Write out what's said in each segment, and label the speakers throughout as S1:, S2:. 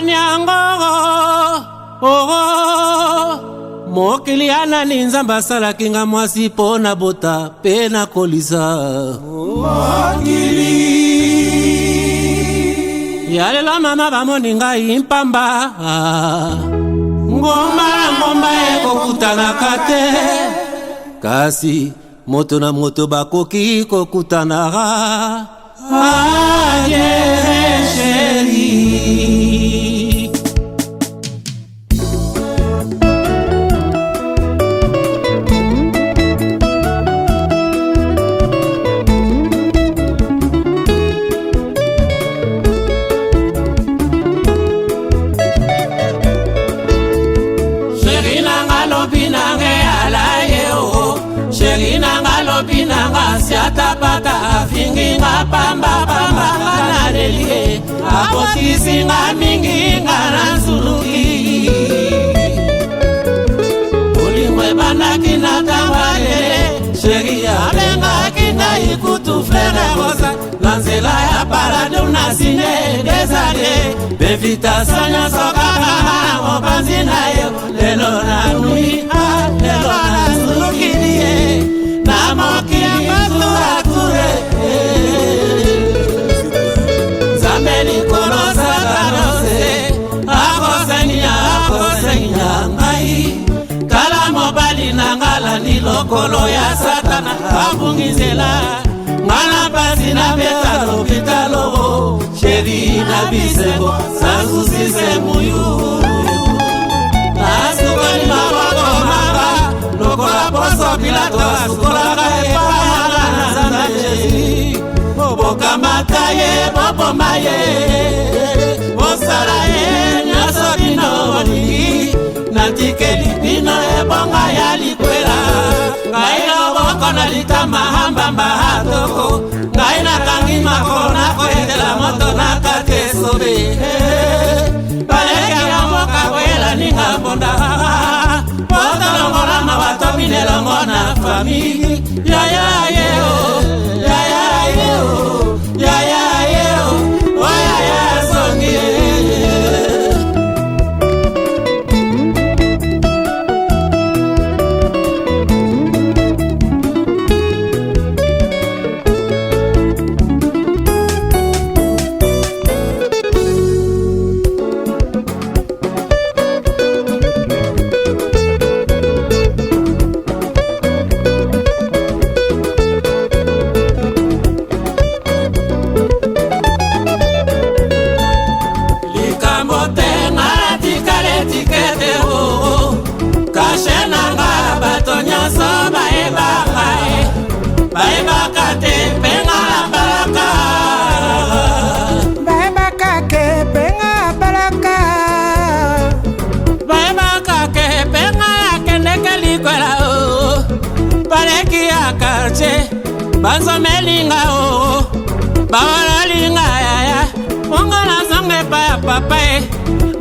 S1: ndani yango oo oh, oh. mokili anani nzambe asalaki nga mwasi mpo na bota mpe na kolisa ya lelo mama bamoni ngai mpamba ngomba na ngomba ekokutanaka te kasi moto na moto bakoki kokutanaka aye ah, yeah. syatapata afinginga pambapambanga na lelie akotisinga minginga na nzuluki ulimwe banakinatangale sheria amengakina ikutu frere rosa na nzela ya parade unasinye dezade bevitasanya sokakanga na mopanzi na yo lelo na nui mokolo ya satana abungizela nga na pasi nabeta lopitalo sheri na bisengo nazusise muyu nasukoli maboko maba lokola poso pilato asukolaka epayanga na nzambe jesi bokamata ye boboma ye bosala ye nyonso bino olingi natikeli bino ebonga ya lik na litama hambamba hatoko ngai nakangi makolo nakoyekela moto nakati esobe balekela mboka koyela ninga mbonda potolongola mabato minelongo na fami yaya nyonso bayebaka ye bayebaka te mpe nga nabalaka bayebaka ke mpe nga nabalaka bayebaka ke mpe nga nakendeke likwela o baleki ya kartier banzomelinga o bawololinga yaya ongo nazonga epai ya papa ye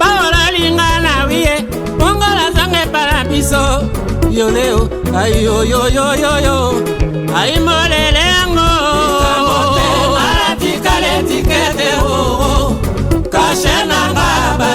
S1: bawololinga na wiye ongo nazonga epai na biso yoleo ayoyoyoyoyo aimolele yango kashe oh, oh, oh. nanga ba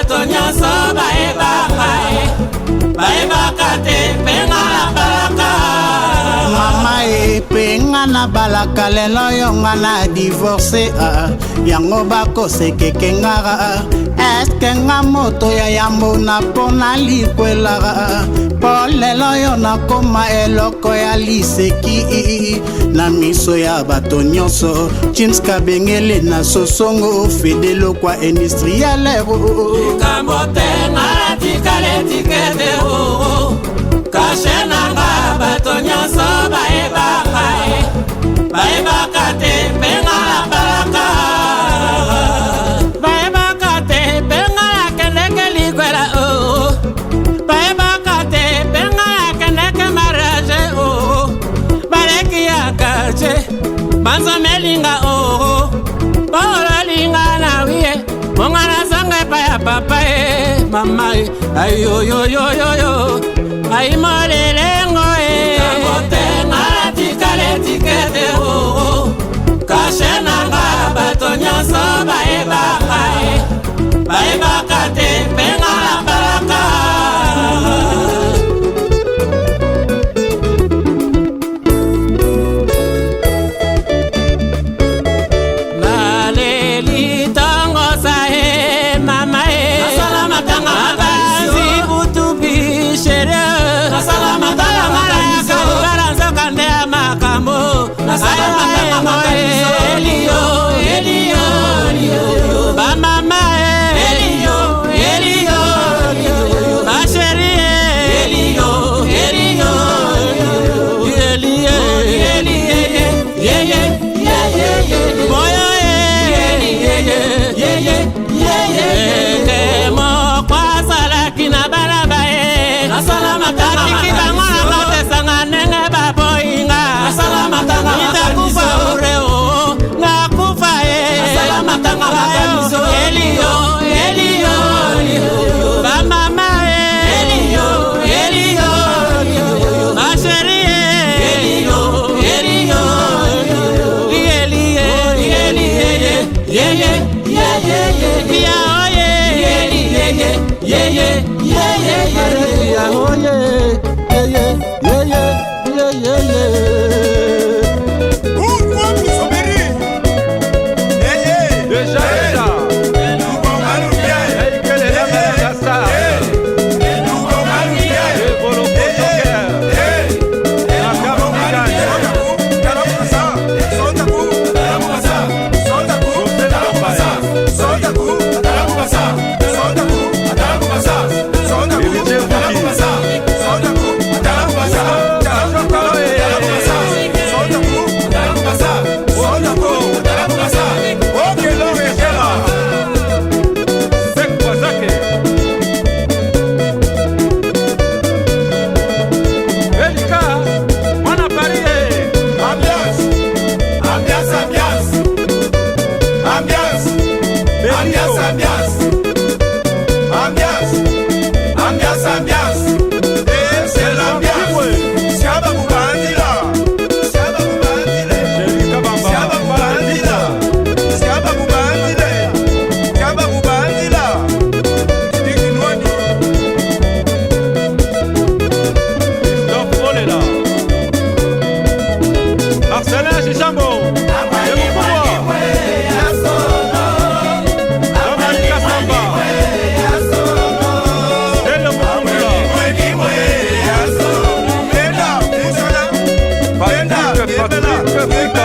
S1: nabalaka lelo yonga na divorce ah, ah. yango bakosekekengaka ah, eske nga moto ya yambona mpo na likwelaka mpo lelo yo nakoma eloko ya liseki na miso ya bato nyonso james kabengele na sosongo fedelokwa industriele likambo oh, oh, oh. te nalatikaletiket kashe nanga bato nyonso bayebanga eh. bayebaka te mpe nga nabalaka bayebaka te mpe nga nakendeke likwela o oh. bayebaka te mpe nga nakendeke mariage o oh. baleki ya kache banzomelinga o oh. pololinga na wiye monga nazanga epai ya papa ye mama ye ayoyoyoyoyo ayimole yeah, oh yeah. Yeah, yeah, yeah, yeah, yeah, yeah, yeah, yeah.
S2: Yeah. ¡Gracias!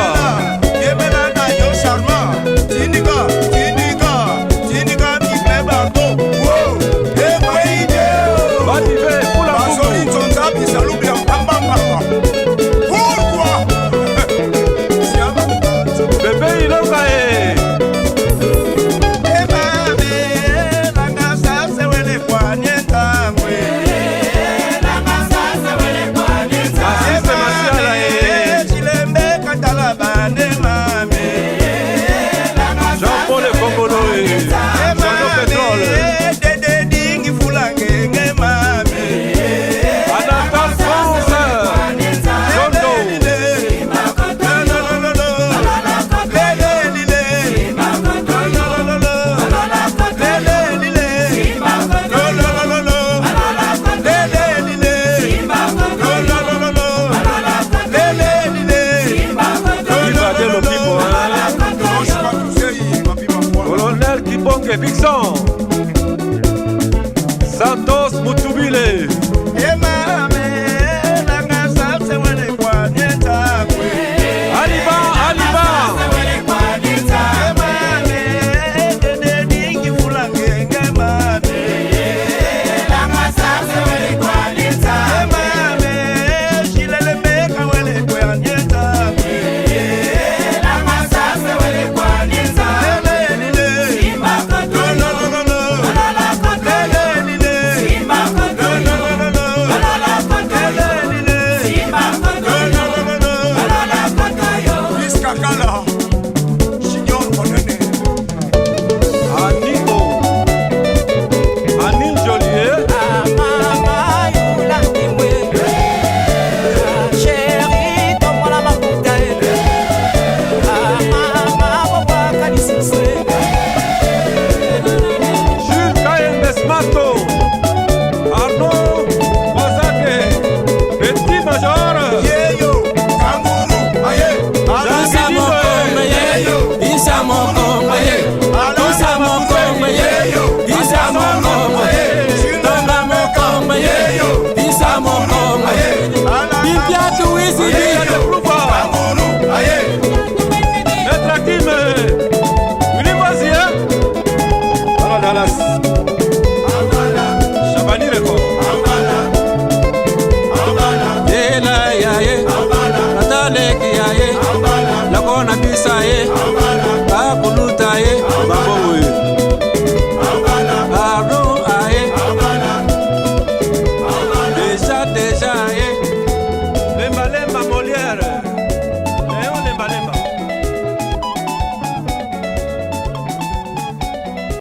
S2: fait Big song.